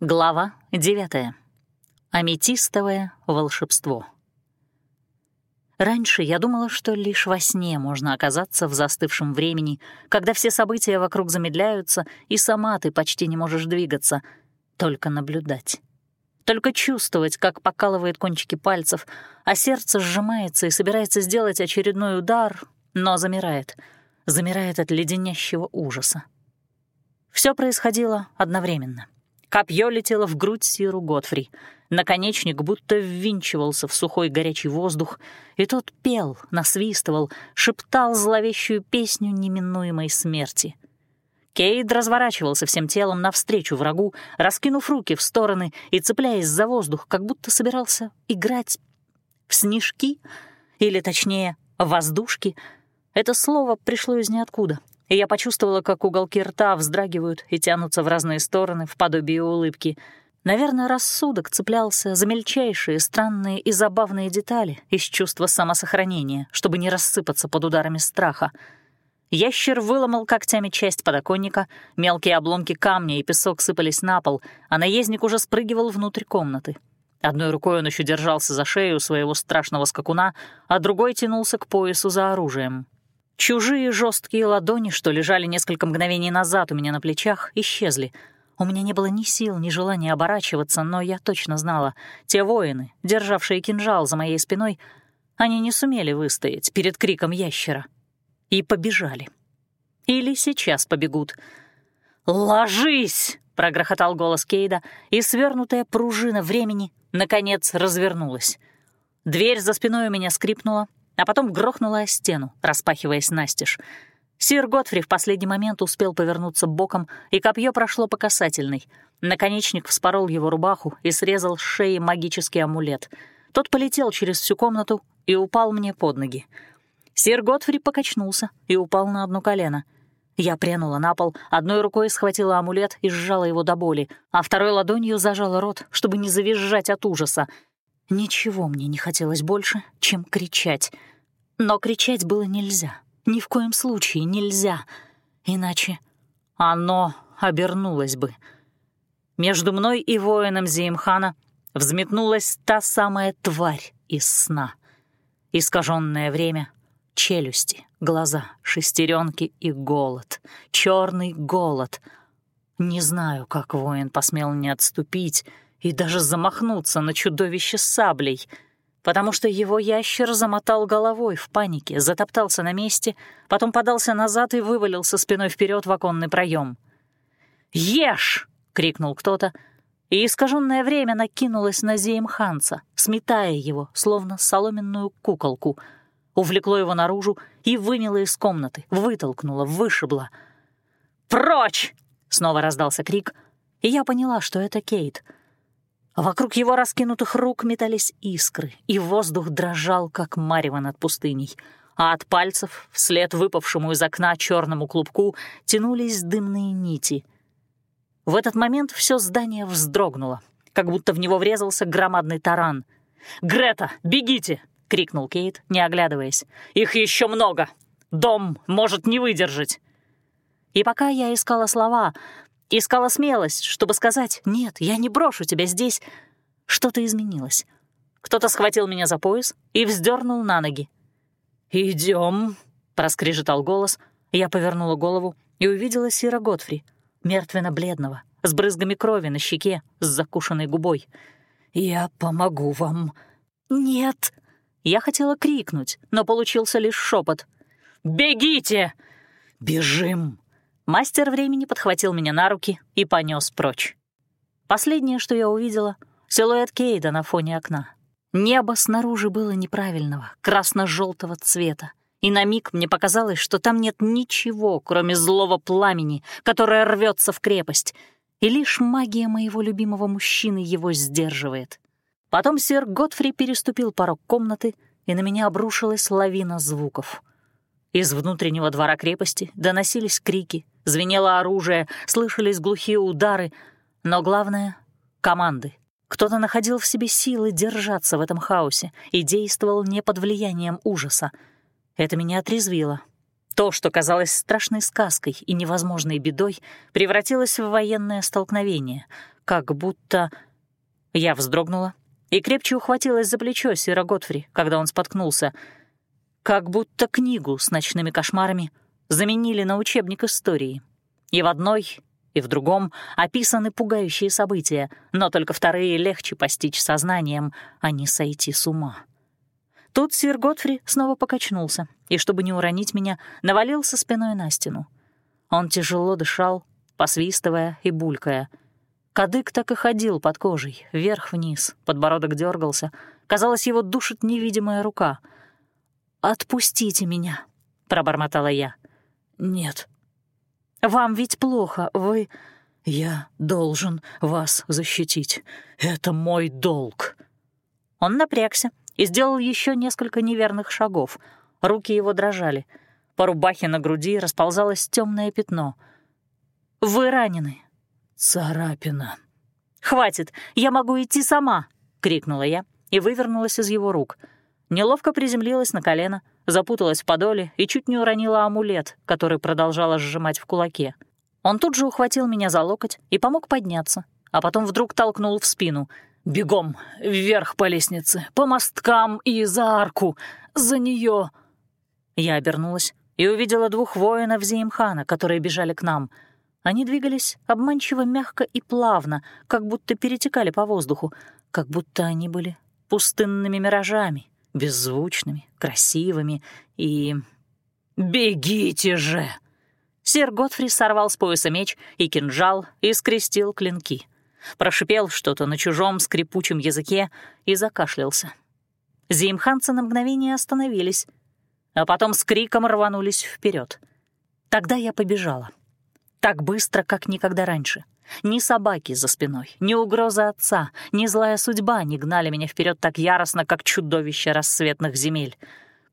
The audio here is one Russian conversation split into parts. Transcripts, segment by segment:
Глава 9. Аметистовое волшебство. Раньше я думала, что лишь во сне можно оказаться в застывшем времени, когда все события вокруг замедляются, и сама ты почти не можешь двигаться, только наблюдать. Только чувствовать, как покалывает кончики пальцев, а сердце сжимается и собирается сделать очередной удар, но замирает. Замирает от леденящего ужаса. Все происходило одновременно — Копье летело в грудь Сиру Готфри. Наконечник будто ввинчивался в сухой горячий воздух, и тот пел, насвистывал, шептал зловещую песню неминуемой смерти. Кейд разворачивался всем телом навстречу врагу, раскинув руки в стороны и цепляясь за воздух, как будто собирался играть в снежки, или, точнее, воздушки. Это слово пришло из ниоткуда — и я почувствовала, как уголки рта вздрагивают и тянутся в разные стороны в подобие улыбки. Наверное, рассудок цеплялся за мельчайшие, странные и забавные детали из чувства самосохранения, чтобы не рассыпаться под ударами страха. Ящер выломал когтями часть подоконника, мелкие обломки камня и песок сыпались на пол, а наездник уже спрыгивал внутрь комнаты. Одной рукой он еще держался за шею своего страшного скакуна, а другой тянулся к поясу за оружием. Чужие жесткие ладони, что лежали несколько мгновений назад у меня на плечах, исчезли. У меня не было ни сил, ни желания оборачиваться, но я точно знала, те воины, державшие кинжал за моей спиной, они не сумели выстоять перед криком ящера. И побежали. Или сейчас побегут. «Ложись!» — прогрохотал голос Кейда, и свернутая пружина времени, наконец, развернулась. Дверь за спиной у меня скрипнула, а потом грохнула о стену, распахиваясь настежь. Сир Готфри в последний момент успел повернуться боком, и копье прошло по касательной. Наконечник вспорол его рубаху и срезал с шеи магический амулет. Тот полетел через всю комнату и упал мне под ноги. Сир Готфри покачнулся и упал на одно колено. Я прянула на пол, одной рукой схватила амулет и сжала его до боли, а второй ладонью зажала рот, чтобы не завизжать от ужаса. Ничего мне не хотелось больше, чем кричать. Но кричать было нельзя. Ни в коем случае нельзя. Иначе оно обернулось бы. Между мной и воином Зиимхана взметнулась та самая тварь из сна. Искаженное время, челюсти, глаза, шестеренки и голод. черный голод. Не знаю, как воин посмел не отступить, и даже замахнуться на чудовище саблей, потому что его ящер замотал головой в панике, затоптался на месте, потом подался назад и вывалился спиной вперед в оконный проем. «Ешь!» — крикнул кто-то, и искаженное время накинулось на Зеймханца, сметая его, словно соломенную куколку, увлекло его наружу и выняло из комнаты, вытолкнуло, вышибло. «Прочь!» — снова раздался крик, и я поняла, что это Кейт — Вокруг его раскинутых рук метались искры, и воздух дрожал, как марево над пустыней. А от пальцев, вслед выпавшему из окна черному клубку, тянулись дымные нити. В этот момент все здание вздрогнуло, как будто в него врезался громадный таран. «Грета, бегите!» — крикнул Кейт, не оглядываясь. «Их еще много! Дом может не выдержать!» И пока я искала слова, Искала смелость, чтобы сказать «Нет, я не брошу тебя здесь». Что-то изменилось. Кто-то схватил меня за пояс и вздернул на ноги. Идем, проскрежетал голос. Я повернула голову и увидела Сира Готфри, мертвенно-бледного, с брызгами крови на щеке, с закушенной губой. «Я помогу вам». «Нет». Я хотела крикнуть, но получился лишь шепот. «Бегите!» «Бежим!» Мастер времени подхватил меня на руки и понес прочь. Последнее, что я увидела — силуэт Кейда на фоне окна. Небо снаружи было неправильного, красно-желтого цвета, и на миг мне показалось, что там нет ничего, кроме злого пламени, которое рвется в крепость, и лишь магия моего любимого мужчины его сдерживает. Потом сэр Готфри переступил порог комнаты, и на меня обрушилась лавина звуков. Из внутреннего двора крепости доносились крики, звенело оружие, слышались глухие удары, но главное — команды. Кто-то находил в себе силы держаться в этом хаосе и действовал не под влиянием ужаса. Это меня отрезвило. То, что казалось страшной сказкой и невозможной бедой, превратилось в военное столкновение. как будто... Я вздрогнула и крепче ухватилась за плечо Сира Готфри, когда он споткнулся. Как будто книгу с ночными кошмарами заменили на учебник истории. И в одной, и в другом описаны пугающие события, но только вторые легче постичь сознанием, а не сойти с ума. Тут сир Готфри снова покачнулся и, чтобы не уронить меня, навалился спиной на стену. Он тяжело дышал, посвистывая и булькая. Кадык так и ходил под кожей, вверх-вниз, подбородок дергался. Казалось, его душит невидимая рука. «Отпустите меня», — пробормотала я. «Нет». «Вам ведь плохо, вы...» «Я должен вас защитить. Это мой долг». Он напрягся и сделал еще несколько неверных шагов. Руки его дрожали. По рубахе на груди расползалось темное пятно. «Вы ранены». «Царапина». «Хватит, я могу идти сама!» — крикнула я и вывернулась из его рук. Неловко приземлилась на колено, запуталась в подоле и чуть не уронила амулет, который продолжала сжимать в кулаке. Он тут же ухватил меня за локоть и помог подняться, а потом вдруг толкнул в спину — Бегом, вверх по лестнице, по мосткам и за арку, за нее. Я обернулась и увидела двух воинов Зеймхана, которые бежали к нам. Они двигались обманчиво мягко и плавно, как будто перетекали по воздуху, как будто они были пустынными миражами, беззвучными, красивыми и... «Бегите же!» Сэр Готфри сорвал с пояса меч и кинжал и скрестил клинки — прошипел что-то на чужом скрипучем языке и закашлялся. Зеймханцы на мгновение остановились, а потом с криком рванулись вперед. Тогда я побежала. Так быстро, как никогда раньше. Ни собаки за спиной, ни угроза отца, ни злая судьба не гнали меня вперед так яростно, как чудовище рассветных земель.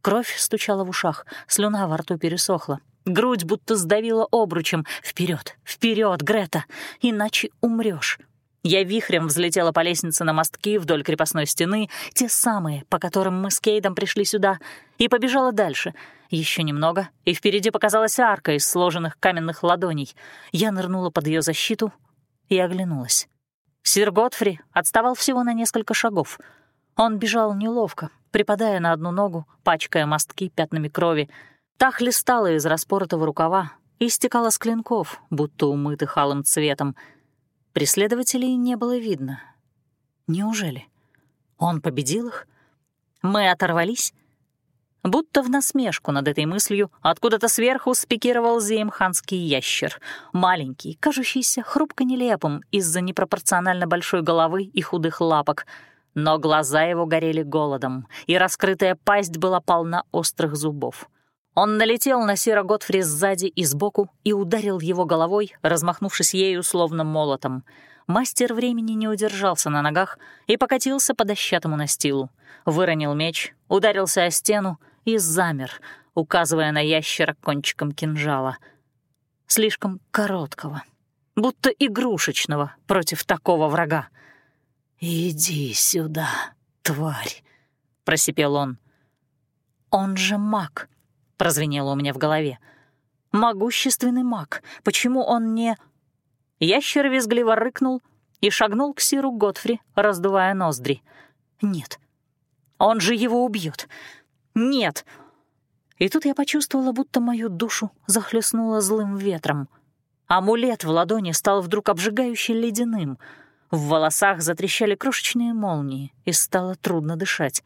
Кровь стучала в ушах, слюна во рту пересохла. Грудь будто сдавила обручем. Вперед, вперед, Грета, иначе умрешь. Я вихрем взлетела по лестнице на мостки вдоль крепостной стены, те самые, по которым мы с Кейдом пришли сюда, и побежала дальше. Еще немного, и впереди показалась арка из сложенных каменных ладоней. Я нырнула под ее защиту и оглянулась. Сир Готфри отставал всего на несколько шагов. Он бежал неловко, припадая на одну ногу, пачкая мостки пятнами крови. Та хлестала из распоротого рукава и стекала с клинков, будто умытых алым цветом — Преследователей не было видно. Неужели? Он победил их? Мы оторвались? Будто в насмешку над этой мыслью откуда-то сверху спикировал зеймханский ящер, маленький, кажущийся хрупко нелепым из-за непропорционально большой головы и худых лапок, но глаза его горели голодом, и раскрытая пасть была полна острых зубов. Он налетел на Сира Готфри сзади и сбоку и ударил его головой, размахнувшись ею словно молотом. Мастер времени не удержался на ногах и покатился по дощатому настилу. Выронил меч, ударился о стену и замер, указывая на ящера кончиком кинжала. Слишком короткого, будто игрушечного против такого врага. «Иди сюда, тварь!» — просипел он. «Он же маг!» — прозвенело у меня в голове. «Могущественный маг. Почему он не...» Ящер визгливо рыкнул и шагнул к Сиру Готфри, раздувая ноздри. «Нет. Он же его убьет. Нет!» И тут я почувствовала, будто мою душу захлестнуло злым ветром. Амулет в ладони стал вдруг обжигающе ледяным. В волосах затрещали крошечные молнии, и стало трудно дышать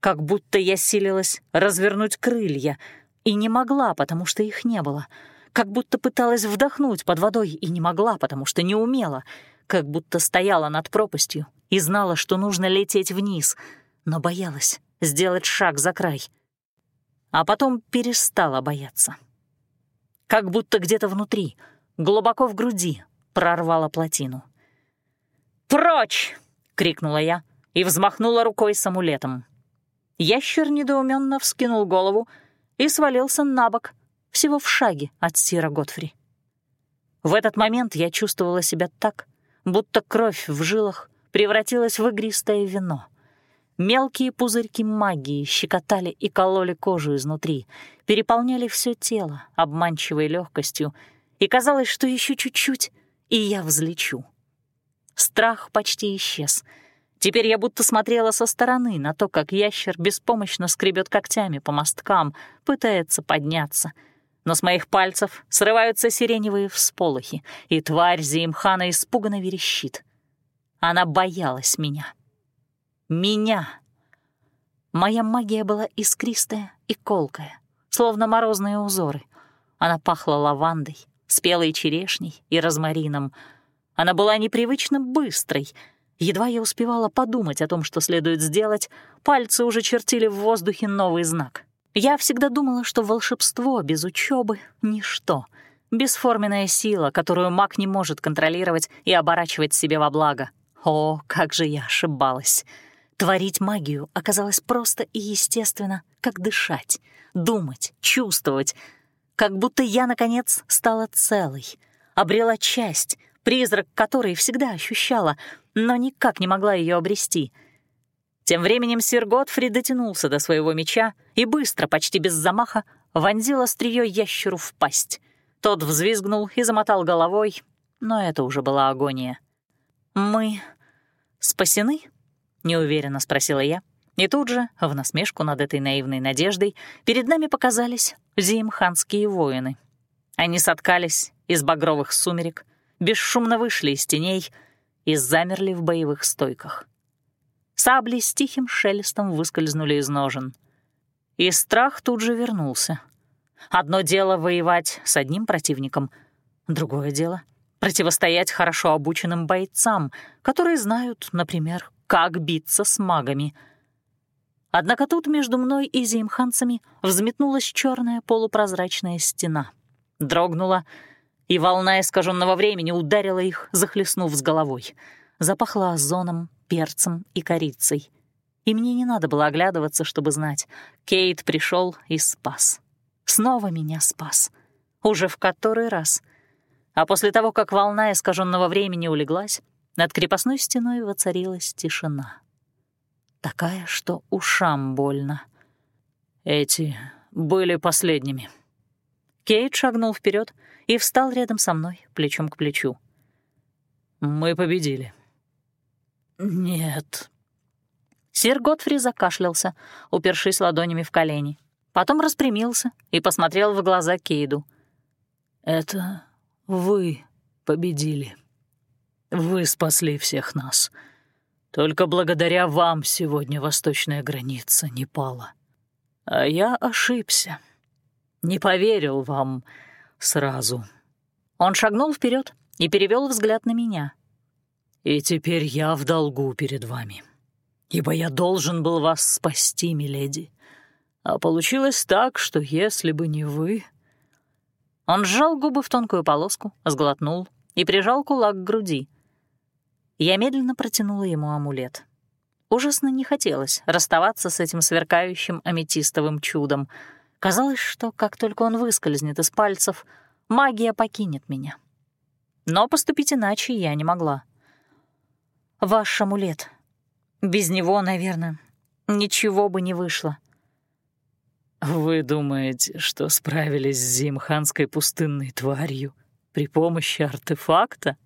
как будто я силилась развернуть крылья, и не могла, потому что их не было, как будто пыталась вдохнуть под водой и не могла, потому что не умела, как будто стояла над пропастью и знала, что нужно лететь вниз, но боялась сделать шаг за край. А потом перестала бояться. Как будто где-то внутри, глубоко в груди, прорвала плотину. «Прочь!» — крикнула я и взмахнула рукой с амулетом. Ящер недоуменно вскинул голову и свалился на бок, всего в шаге от Сира Готфри. В этот момент я чувствовала себя так, будто кровь в жилах превратилась в игристое вино. Мелкие пузырьки магии щекотали и кололи кожу изнутри, переполняли все тело обманчивой легкостью, и казалось, что еще чуть-чуть, и я взлечу. Страх почти исчез. Теперь я будто смотрела со стороны на то, как ящер беспомощно скребет когтями по мосткам, пытается подняться. Но с моих пальцев срываются сиреневые всполохи, и тварь Зимхана испуганно верещит. Она боялась меня. Меня. Моя магия была искристая и колкая, словно морозные узоры. Она пахла лавандой, спелой черешней и розмарином. Она была непривычно быстрой. Едва я успевала подумать о том, что следует сделать, пальцы уже чертили в воздухе новый знак. Я всегда думала, что волшебство без учебы — ничто, бесформенная сила, которую маг не может контролировать и оборачивать себе во благо. О, как же я ошибалась! Творить магию оказалось просто и естественно, как дышать, думать, чувствовать, как будто я, наконец, стала целой, обрела часть, призрак которой всегда ощущала, но никак не могла ее обрести. Тем временем сир Готфри дотянулся до своего меча и быстро, почти без замаха, вонзил острие ящеру в пасть. Тот взвизгнул и замотал головой, но это уже была агония. «Мы спасены?» — неуверенно спросила я. И тут же, в насмешку над этой наивной надеждой, перед нами показались зимханские воины. Они соткались из багровых сумерек, бесшумно вышли из теней и замерли в боевых стойках. Сабли с тихим шелестом выскользнули из ножен. И страх тут же вернулся. Одно дело воевать с одним противником, другое дело — противостоять хорошо обученным бойцам, которые знают, например, как биться с магами. Однако тут между мной и зимханцами взметнулась черная полупрозрачная стена. Дрогнула, и волна искаженного времени ударила их, захлестнув с головой. Запахла озоном, перцем и корицей. И мне не надо было оглядываться, чтобы знать. Кейт пришел и спас. Снова меня спас. Уже в который раз. А после того, как волна искаженного времени улеглась, над крепостной стеной воцарилась тишина. Такая, что ушам больно. Эти были последними. Кейт шагнул вперед и встал рядом со мной, плечом к плечу. «Мы победили». «Нет». Сир Готфри закашлялся, упершись ладонями в колени. Потом распрямился и посмотрел в глаза Кейду. «Это вы победили». Вы спасли всех нас. Только благодаря вам сегодня восточная граница не пала. А я ошибся. Не поверил вам сразу. Он шагнул вперед и перевел взгляд на меня. И теперь я в долгу перед вами, ибо я должен был вас спасти, миледи. А получилось так, что если бы не вы... Он сжал губы в тонкую полоску, сглотнул и прижал кулак к груди — я медленно протянула ему амулет. Ужасно не хотелось расставаться с этим сверкающим аметистовым чудом. Казалось, что как только он выскользнет из пальцев, магия покинет меня. Но поступить иначе я не могла. «Ваш амулет. Без него, наверное, ничего бы не вышло». «Вы думаете, что справились с зимханской пустынной тварью при помощи артефакта?»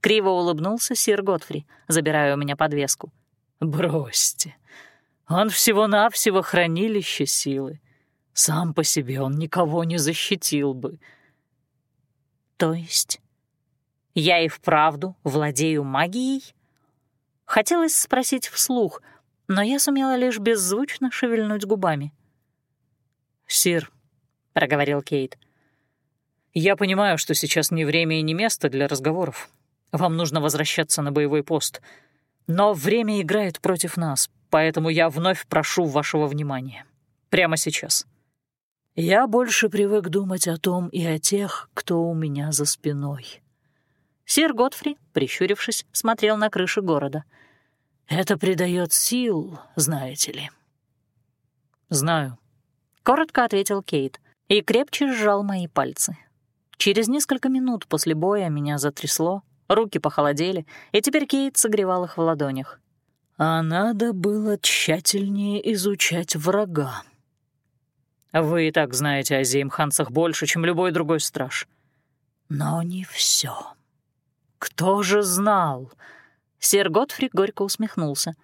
Криво улыбнулся сир Готфри, забирая у меня подвеску. «Бросьте. Он всего-навсего хранилище силы. Сам по себе он никого не защитил бы». «То есть я и вправду владею магией?» Хотелось спросить вслух, но я сумела лишь беззвучно шевельнуть губами. «Сир», — проговорил Кейт, — «я понимаю, что сейчас не время и не место для разговоров. Вам нужно возвращаться на боевой пост. Но время играет против нас, поэтому я вновь прошу вашего внимания. Прямо сейчас. Я больше привык думать о том и о тех, кто у меня за спиной. Сир Готфри, прищурившись, смотрел на крыши города. Это придает сил, знаете ли. Знаю. Коротко ответил Кейт и крепче сжал мои пальцы. Через несколько минут после боя меня затрясло, Руки похолодели, и теперь Кейт согревал их в ладонях. А надо было тщательнее изучать врага. Вы и так знаете о зеймхансах больше, чем любой другой страж. Но не все. Кто же знал, Сир Готфри горько усмехнулся.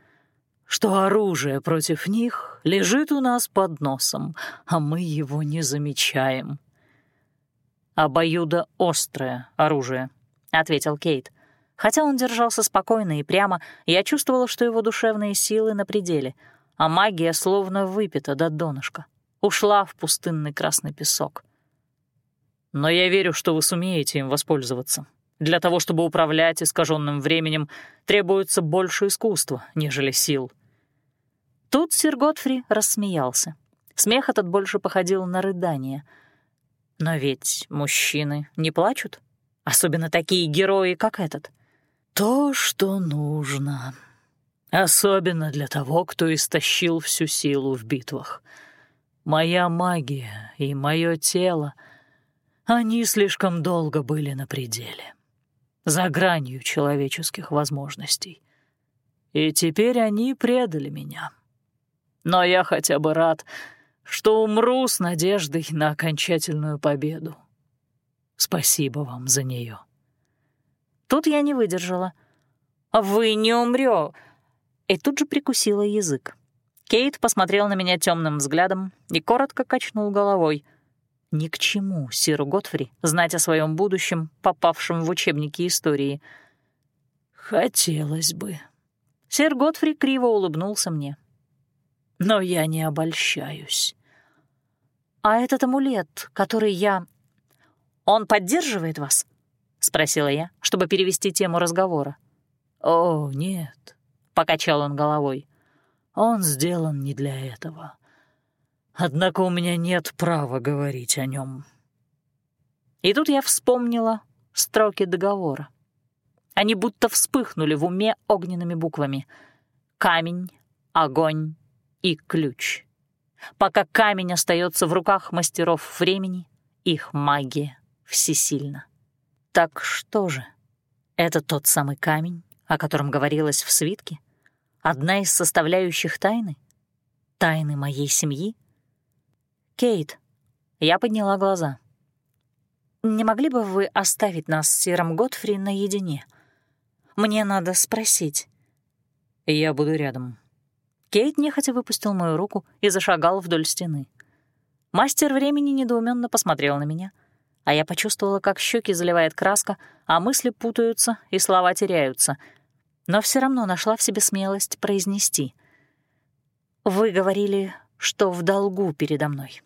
«Что оружие против них лежит у нас под носом, а мы его не замечаем». «Обоюдо острое оружие», — ответил Кейт. Хотя он держался спокойно и прямо, я чувствовала, что его душевные силы на пределе, а магия словно выпита до донышка, ушла в пустынный красный песок. «Но я верю, что вы сумеете им воспользоваться. Для того, чтобы управлять искаженным временем, требуется больше искусства, нежели сил». Тут сир Готфри рассмеялся. Смех этот больше походил на рыдание. Но ведь мужчины не плачут, особенно такие герои, как этот. То, что нужно. Особенно для того, кто истощил всю силу в битвах. Моя магия и мое тело, они слишком долго были на пределе, за гранью человеческих возможностей. И теперь они предали меня. Но я хотя бы рад, что умру с надеждой на окончательную победу. Спасибо вам за нее. Тут я не выдержала. «Вы не умрё!» И тут же прикусила язык. Кейт посмотрел на меня темным взглядом и коротко качнул головой. Ни к чему Сиру Готфри знать о своем будущем, попавшем в учебники истории. «Хотелось бы». Сир Готфри криво улыбнулся мне. «Но я не обольщаюсь». «А этот амулет, который я... Он поддерживает вас?» — спросила я, чтобы перевести тему разговора. «О, нет», — покачал он головой. «Он сделан не для этого. Однако у меня нет права говорить о нем. И тут я вспомнила строки договора. Они будто вспыхнули в уме огненными буквами. Камень, огонь и ключ. Пока камень остается в руках мастеров времени, их магия всесильна. Так что же? Это тот самый камень, о котором говорилось в свитке? Одна из составляющих тайны? Тайны моей семьи? Кейт, я подняла глаза. Не могли бы вы оставить нас с Сиром Готфри наедине? Мне надо спросить. Я буду рядом. Кейт нехотя выпустил мою руку и зашагал вдоль стены. Мастер времени недоуменно посмотрел на меня — а я почувствовала, как щеки заливает краска, а мысли путаются и слова теряются. Но все равно нашла в себе смелость произнести. «Вы говорили, что в долгу передо мной».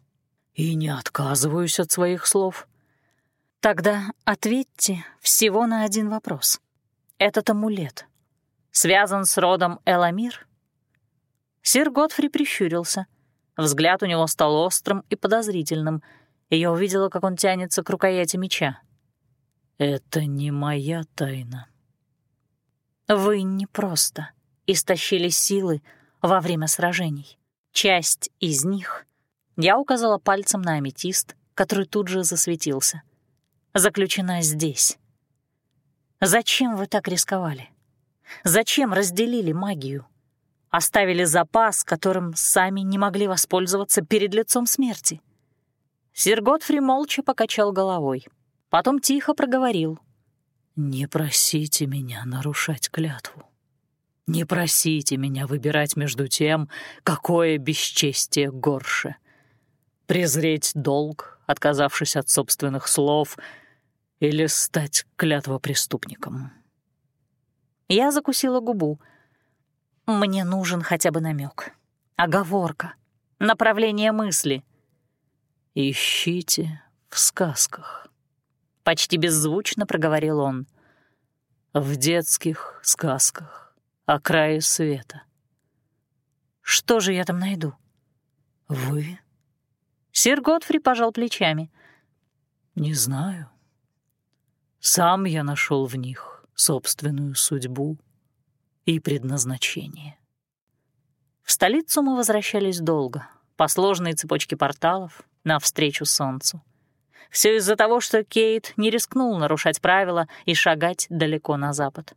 «И не отказываюсь от своих слов». «Тогда ответьте всего на один вопрос. Этот амулет связан с родом Эламир?» Сир Готфри прищурился. Взгляд у него стал острым и подозрительным — и я увидела, как он тянется к рукояти меча. «Это не моя тайна». «Вы не просто истощили силы во время сражений. Часть из них...» Я указала пальцем на аметист, который тут же засветился. «Заключена здесь». «Зачем вы так рисковали? Зачем разделили магию? Оставили запас, которым сами не могли воспользоваться перед лицом смерти?» Сир Готфри молча покачал головой. Потом тихо проговорил. «Не просите меня нарушать клятву. Не просите меня выбирать между тем, какое бесчестие горше. Презреть долг, отказавшись от собственных слов, или стать клятвопреступником». Я закусила губу. Мне нужен хотя бы намек, оговорка, направление мысли — «Ищите в сказках», — почти беззвучно проговорил он. «В детских сказках о крае света». «Что же я там найду?» «Вы?» Сир Готфри пожал плечами. «Не знаю. Сам я нашел в них собственную судьбу и предназначение». В столицу мы возвращались долго, по сложной цепочке порталов, навстречу солнцу. Все из-за того, что Кейт не рискнул нарушать правила и шагать далеко на запад.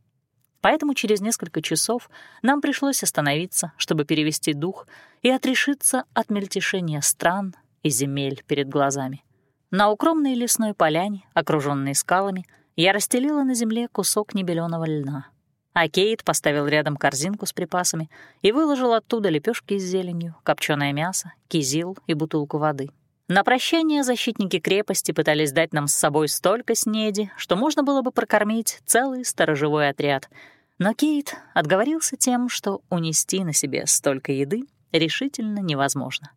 Поэтому через несколько часов нам пришлось остановиться, чтобы перевести дух и отрешиться от мельтешения стран и земель перед глазами. На укромной лесной поляне, окруженной скалами, я расстелила на земле кусок небеленого льна. а Кейт поставил рядом корзинку с припасами и выложил оттуда лепешки с зеленью, копченое мясо, кизил и бутылку воды. На прощание защитники крепости пытались дать нам с собой столько снеди, что можно было бы прокормить целый сторожевой отряд. Но Кейт отговорился тем, что унести на себе столько еды решительно невозможно.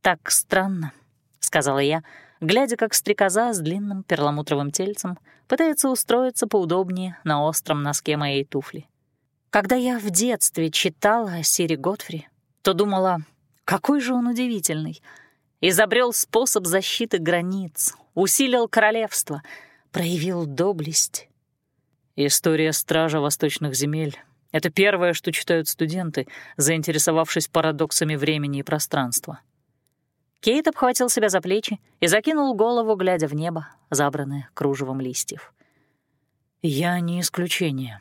«Так странно», — сказала я, глядя, как стрекоза с длинным перламутровым тельцем пытается устроиться поудобнее на остром носке моей туфли. Когда я в детстве читала о Сире Готфри, то думала, какой же он удивительный — изобрел способ защиты границ, усилил королевство, проявил доблесть. История стража восточных земель — это первое, что читают студенты, заинтересовавшись парадоксами времени и пространства. Кейт обхватил себя за плечи и закинул голову, глядя в небо, забранное кружевом листьев. «Я не исключение.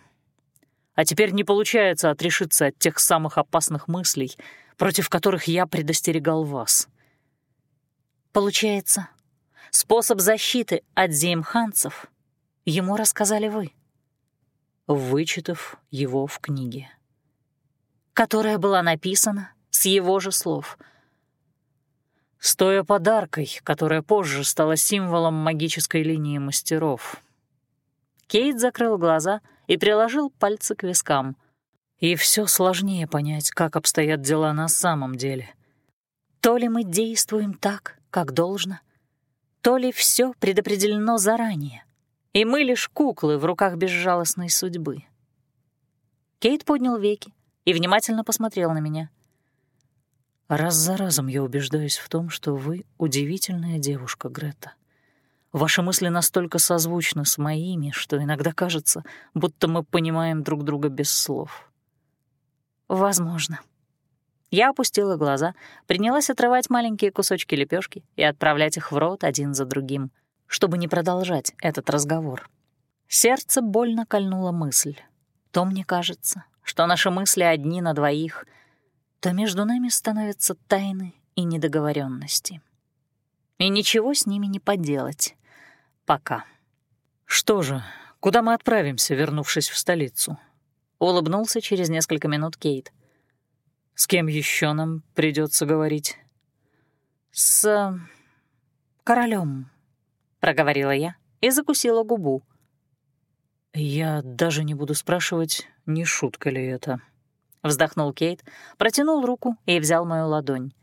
А теперь не получается отрешиться от тех самых опасных мыслей, против которых я предостерегал вас — Получается, способ защиты от зеймханцев ему рассказали вы. Вычитав его в книге. Которая была написана с его же слов. Стоя подаркой, которая позже стала символом магической линии мастеров. Кейт закрыл глаза и приложил пальцы к вискам. И все сложнее понять, как обстоят дела на самом деле. То ли мы действуем так, как должно, то ли все предопределено заранее, и мы лишь куклы в руках безжалостной судьбы. Кейт поднял веки и внимательно посмотрел на меня. «Раз за разом я убеждаюсь в том, что вы удивительная девушка, Грета. Ваши мысли настолько созвучны с моими, что иногда кажется, будто мы понимаем друг друга без слов». «Возможно», я опустила глаза, принялась отрывать маленькие кусочки лепешки и отправлять их в рот один за другим, чтобы не продолжать этот разговор. Сердце больно кольнула мысль. То мне кажется, что наши мысли одни на двоих, то между нами становятся тайны и недоговоренности. И ничего с ними не поделать. Пока. «Что же, куда мы отправимся, вернувшись в столицу?» — улыбнулся через несколько минут Кейт. С кем еще нам придется говорить? С э, королем, проговорила я и закусила губу. Я даже не буду спрашивать, не шутка ли это. Вздохнул Кейт, протянул руку и взял мою ладонь.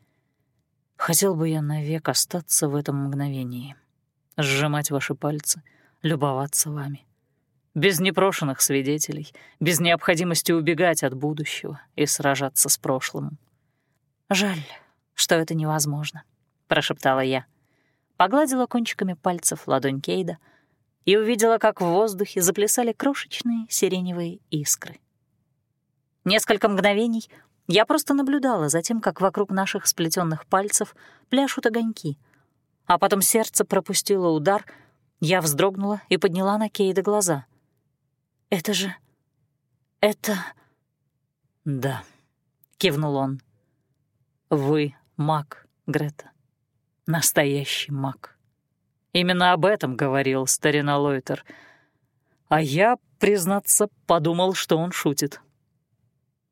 Хотел бы я навек остаться в этом мгновении, сжимать ваши пальцы, любоваться вами без непрошенных свидетелей, без необходимости убегать от будущего и сражаться с прошлым. «Жаль, что это невозможно», — прошептала я. Погладила кончиками пальцев ладонь Кейда и увидела, как в воздухе заплясали крошечные сиреневые искры. Несколько мгновений я просто наблюдала за тем, как вокруг наших сплетенных пальцев пляшут огоньки, а потом сердце пропустило удар, я вздрогнула и подняла на Кейда глаза — «Это же... это...» «Да», — кивнул он. «Вы маг, Грета. Настоящий маг. Именно об этом говорил старина Лойтер. А я, признаться, подумал, что он шутит».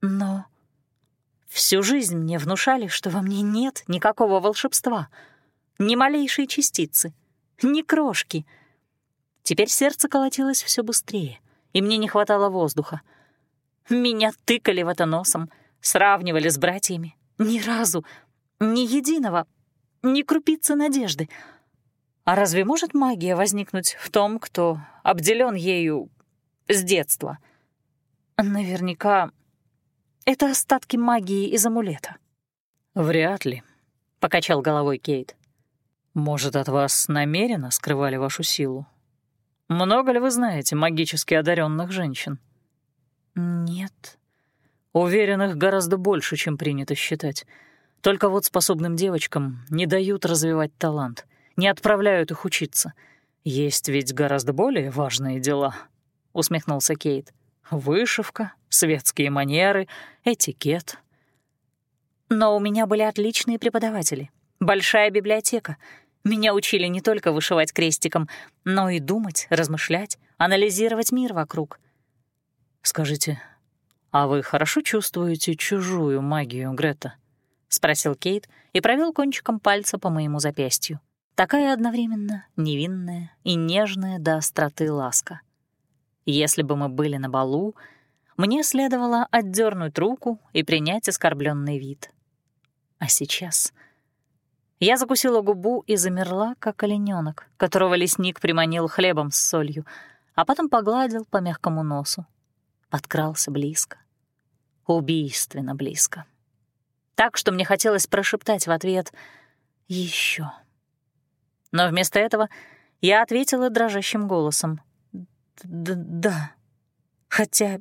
«Но...» Всю жизнь мне внушали, что во мне нет никакого волшебства, ни малейшей частицы, ни крошки. Теперь сердце колотилось все быстрее и мне не хватало воздуха. Меня тыкали в это носом, сравнивали с братьями. Ни разу, ни единого, ни крупицы надежды. А разве может магия возникнуть в том, кто обделен ею с детства? Наверняка это остатки магии из амулета. «Вряд ли», — покачал головой Кейт. «Может, от вас намеренно скрывали вашу силу, много ли вы знаете магически одаренных женщин? Нет. Уверенных гораздо больше, чем принято считать. Только вот способным девочкам не дают развивать талант, не отправляют их учиться. Есть ведь гораздо более важные дела, — усмехнулся Кейт. Вышивка, светские манеры, этикет. Но у меня были отличные преподаватели, большая библиотека — меня учили не только вышивать крестиком, но и думать, размышлять, анализировать мир вокруг. «Скажите, а вы хорошо чувствуете чужую магию, Грета?» — спросил Кейт и провел кончиком пальца по моему запястью. Такая одновременно невинная и нежная до остроты ласка. Если бы мы были на балу, мне следовало отдернуть руку и принять оскорбленный вид. А сейчас... Я закусила губу и замерла, как олененок, которого лесник приманил хлебом с солью, а потом погладил по мягкому носу. Подкрался близко. Убийственно близко. Так что мне хотелось прошептать в ответ «Еще». Но вместо этого я ответила дрожащим голосом «Да». Хотя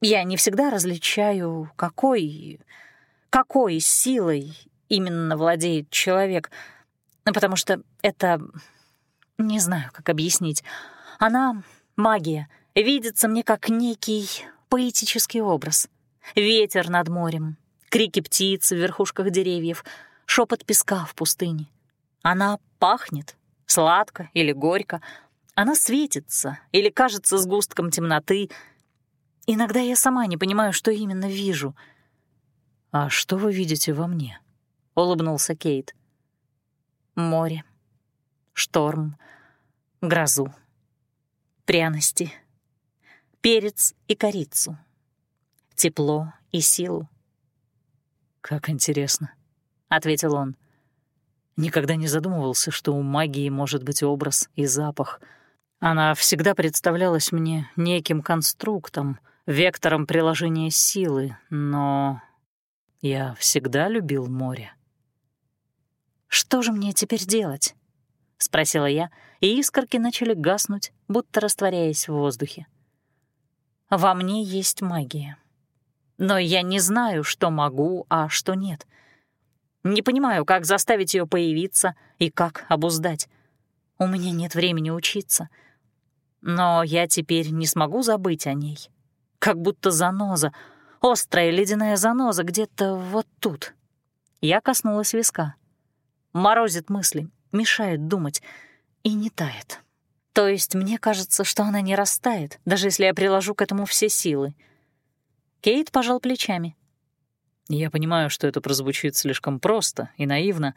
я не всегда различаю, какой, какой силой именно владеет человек, потому что это... Не знаю, как объяснить. Она, магия, видится мне как некий поэтический образ. Ветер над морем, крики птиц в верхушках деревьев, шепот песка в пустыне. Она пахнет, сладко или горько, она светится или кажется сгустком темноты — Иногда я сама не понимаю, что именно вижу. «А что вы видите во мне?» — улыбнулся Кейт. «Море, шторм, грозу, пряности, перец и корицу, тепло и силу». «Как интересно», — ответил он. «Никогда не задумывался, что у магии может быть образ и запах. Она всегда представлялась мне неким конструктом — вектором приложения силы, но я всегда любил море. «Что же мне теперь делать?» — спросила я, и искорки начали гаснуть, будто растворяясь в воздухе. «Во мне есть магия. Но я не знаю, что могу, а что нет. Не понимаю, как заставить ее появиться и как обуздать. У меня нет времени учиться. Но я теперь не смогу забыть о ней как будто заноза, острая ледяная заноза где-то вот тут. Я коснулась виска. Морозит мысли, мешает думать и не тает. То есть мне кажется, что она не растает, даже если я приложу к этому все силы. Кейт пожал плечами. Я понимаю, что это прозвучит слишком просто и наивно,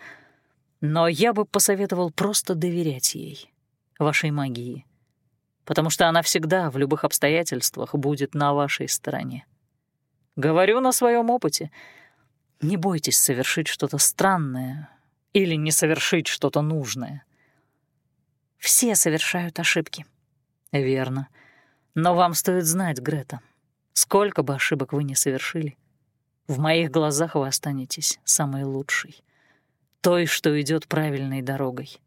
но я бы посоветовал просто доверять ей, вашей магии потому что она всегда в любых обстоятельствах будет на вашей стороне. Говорю на своем опыте. Не бойтесь совершить что-то странное или не совершить что-то нужное. Все совершают ошибки. Верно. Но вам стоит знать, Грета, сколько бы ошибок вы ни совершили, в моих глазах вы останетесь самой лучшей, той, что идет правильной дорогой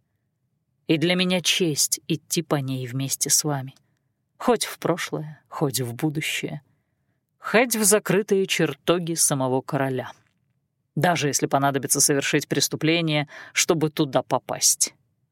и для меня честь идти по ней вместе с вами. Хоть в прошлое, хоть в будущее. Хоть в закрытые чертоги самого короля. Даже если понадобится совершить преступление, чтобы туда попасть.